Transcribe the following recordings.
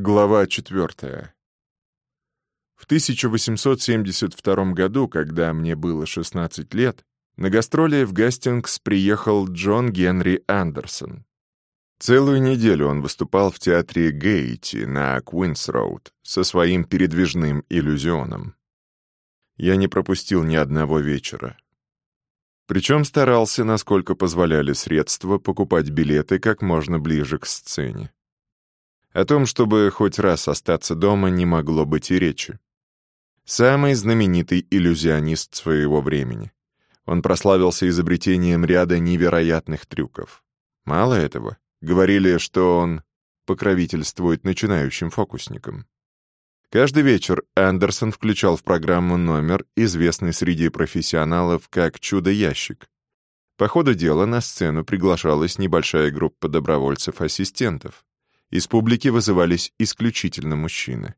Глава 4. В 1872 году, когда мне было 16 лет, на гастроли в Гастингс приехал Джон Генри Андерсон. Целую неделю он выступал в театре Гейти на Куинс-Роуд со своим передвижным иллюзионом. Я не пропустил ни одного вечера. Причем старался, насколько позволяли средства, покупать билеты как можно ближе к сцене. О том, чтобы хоть раз остаться дома, не могло быть и речи. Самый знаменитый иллюзионист своего времени. Он прославился изобретением ряда невероятных трюков. Мало этого, говорили, что он покровительствует начинающим фокусникам. Каждый вечер Андерсон включал в программу номер, известный среди профессионалов как «Чудо-ящик». По ходу дела на сцену приглашалась небольшая группа добровольцев-ассистентов. Из публики вызывались исключительно мужчины.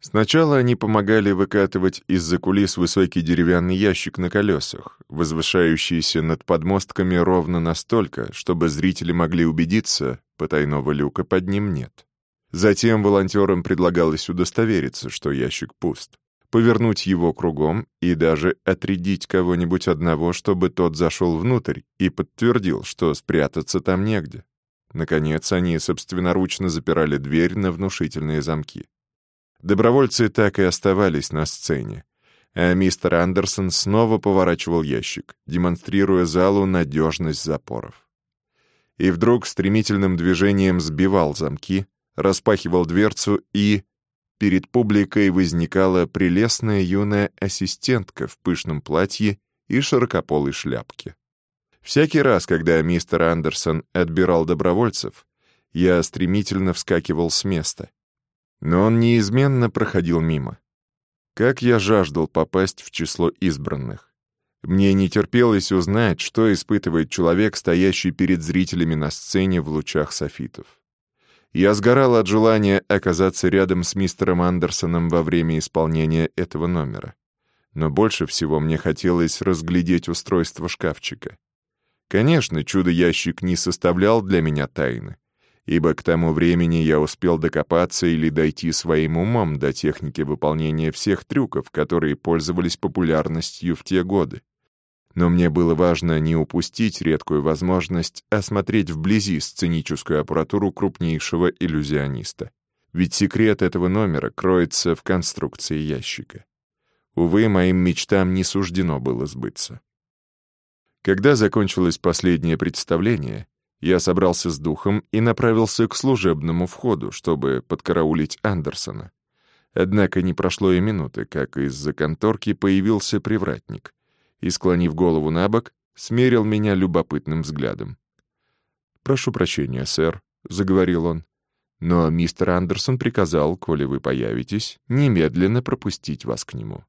Сначала они помогали выкатывать из-за кулис высокий деревянный ящик на колесах, возвышающийся над подмостками ровно настолько, чтобы зрители могли убедиться, потайного люка под ним нет. Затем волонтерам предлагалось удостовериться, что ящик пуст, повернуть его кругом и даже отрядить кого-нибудь одного, чтобы тот зашел внутрь и подтвердил, что спрятаться там негде. Наконец, они собственноручно запирали дверь на внушительные замки. Добровольцы так и оставались на сцене, а мистер Андерсон снова поворачивал ящик, демонстрируя залу надежность запоров. И вдруг стремительным движением сбивал замки, распахивал дверцу и... Перед публикой возникала прелестная юная ассистентка в пышном платье и широкополой шляпке. Всякий раз, когда мистер Андерсон отбирал добровольцев, я стремительно вскакивал с места. Но он неизменно проходил мимо. Как я жаждал попасть в число избранных. Мне не терпелось узнать, что испытывает человек, стоящий перед зрителями на сцене в лучах софитов. Я сгорал от желания оказаться рядом с мистером Андерсоном во время исполнения этого номера. Но больше всего мне хотелось разглядеть устройство шкафчика. Конечно, чудо-ящик не составлял для меня тайны, ибо к тому времени я успел докопаться или дойти своим умом до техники выполнения всех трюков, которые пользовались популярностью в те годы. Но мне было важно не упустить редкую возможность осмотреть вблизи сценическую аппаратуру крупнейшего иллюзиониста. Ведь секрет этого номера кроется в конструкции ящика. Увы, моим мечтам не суждено было сбыться. Когда закончилось последнее представление, я собрался с духом и направился к служебному входу, чтобы подкараулить Андерсона. Однако не прошло и минуты, как из-за конторки появился привратник и, склонив голову на бок, смерил меня любопытным взглядом. «Прошу прощения, сэр», — заговорил он, «но мистер Андерсон приказал, коли вы появитесь, немедленно пропустить вас к нему».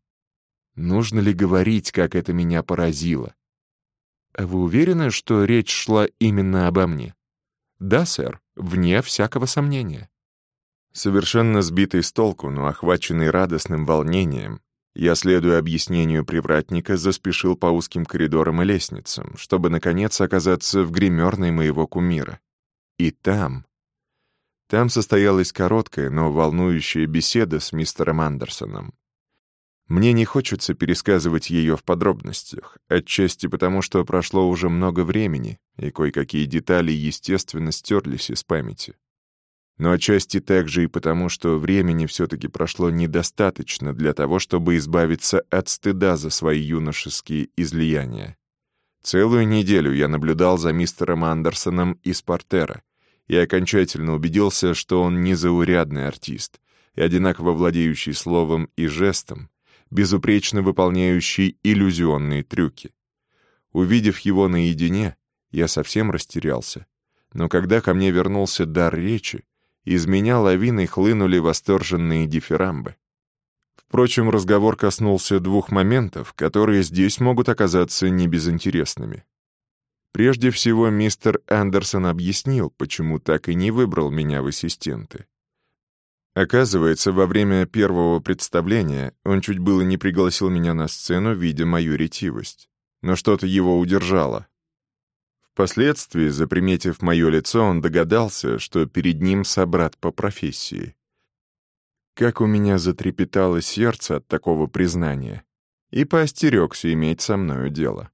Нужно ли говорить, как это меня поразило? А вы уверены, что речь шла именно обо мне? Да, сэр, вне всякого сомнения. Совершенно сбитый с толку, но охваченный радостным волнением, я, следуя объяснению привратника, заспешил по узким коридорам и лестницам, чтобы, наконец, оказаться в гримерной моего кумира. И там... Там состоялась короткая, но волнующая беседа с мистером Андерсоном. Мне не хочется пересказывать ее в подробностях, отчасти потому, что прошло уже много времени, и кое-какие детали, естественно, стерлись из памяти. Но отчасти также и потому, что времени все-таки прошло недостаточно для того, чтобы избавиться от стыда за свои юношеские излияния. Целую неделю я наблюдал за мистером Андерсоном из портера и окончательно убедился, что он незаурядный артист и одинаково владеющий словом и жестом, безупречно выполняющий иллюзионные трюки. Увидев его наедине, я совсем растерялся. Но когда ко мне вернулся дар речи, из меня лавиной хлынули восторженные дифирамбы. Впрочем, разговор коснулся двух моментов, которые здесь могут оказаться небезынтересными. Прежде всего, мистер Андерсон объяснил, почему так и не выбрал меня в ассистенты. Оказывается, во время первого представления он чуть было не пригласил меня на сцену, видя мою ретивость. Но что-то его удержало. Впоследствии, заприметив мое лицо, он догадался, что перед ним собрат по профессии, как у меня затрепетало сердце от такого признания, и поостерегся иметь со мною дело.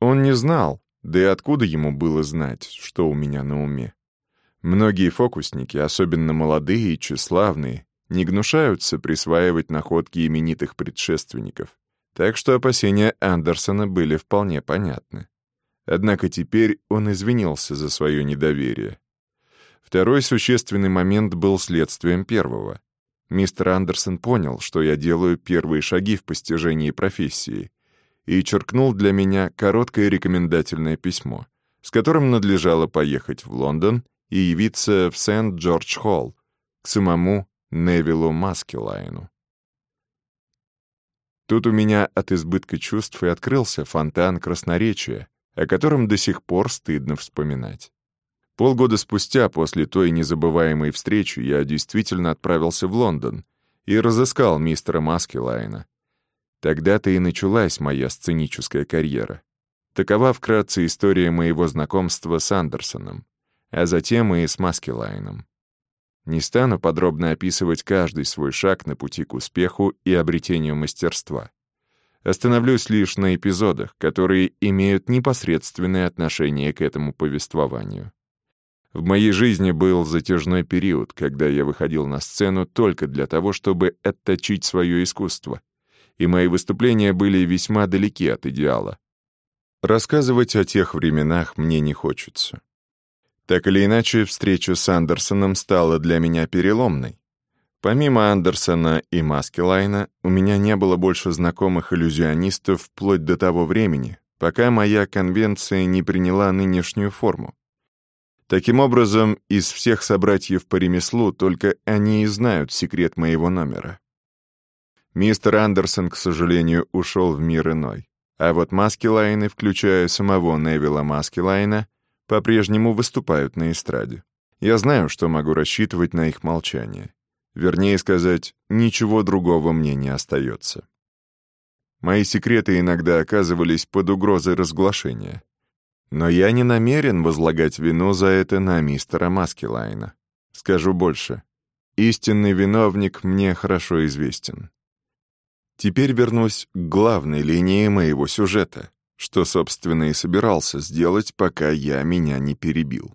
Он не знал, да и откуда ему было знать, что у меня на уме. Многие фокусники, особенно молодые и тщеславные, не гнушаются присваивать находки именитых предшественников, так что опасения Андерсона были вполне понятны. Однако теперь он извинился за свое недоверие. Второй существенный момент был следствием первого. Мистер Андерсон понял, что я делаю первые шаги в постижении профессии, и черкнул для меня короткое рекомендательное письмо, с которым надлежало поехать в Лондон и явиться в Сент-Джордж-Холл к самому Невилу Маскелайну. Тут у меня от избытка чувств и открылся фонтан красноречия, о котором до сих пор стыдно вспоминать. Полгода спустя, после той незабываемой встречи, я действительно отправился в Лондон и разыскал мистера Маскелайна. Тогда-то и началась моя сценическая карьера. Такова вкратце история моего знакомства с Андерсоном, а затем и с Маскелайном. Не стану подробно описывать каждый свой шаг на пути к успеху и обретению мастерства. Остановлюсь лишь на эпизодах, которые имеют непосредственное отношение к этому повествованию. В моей жизни был затяжной период, когда я выходил на сцену только для того, чтобы отточить свое искусство, и мои выступления были весьма далеки от идеала. Рассказывать о тех временах мне не хочется. Так или иначе, встреча с Андерсоном стала для меня переломной. Помимо Андерсона и Маскелайна, у меня не было больше знакомых иллюзионистов вплоть до того времени, пока моя конвенция не приняла нынешнюю форму. Таким образом, из всех собратьев по ремеслу только они и знают секрет моего номера. Мистер Андерсон, к сожалению, ушел в мир иной. А вот Маскелайны, включая самого Невилла Маскелайна, по-прежнему выступают на эстраде. Я знаю, что могу рассчитывать на их молчание. Вернее сказать, ничего другого мне не остается. Мои секреты иногда оказывались под угрозой разглашения. Но я не намерен возлагать вину за это на мистера Маскелайна. Скажу больше. Истинный виновник мне хорошо известен. Теперь вернусь к главной линии моего сюжета, что, собственно, и собирался сделать, пока я меня не перебил.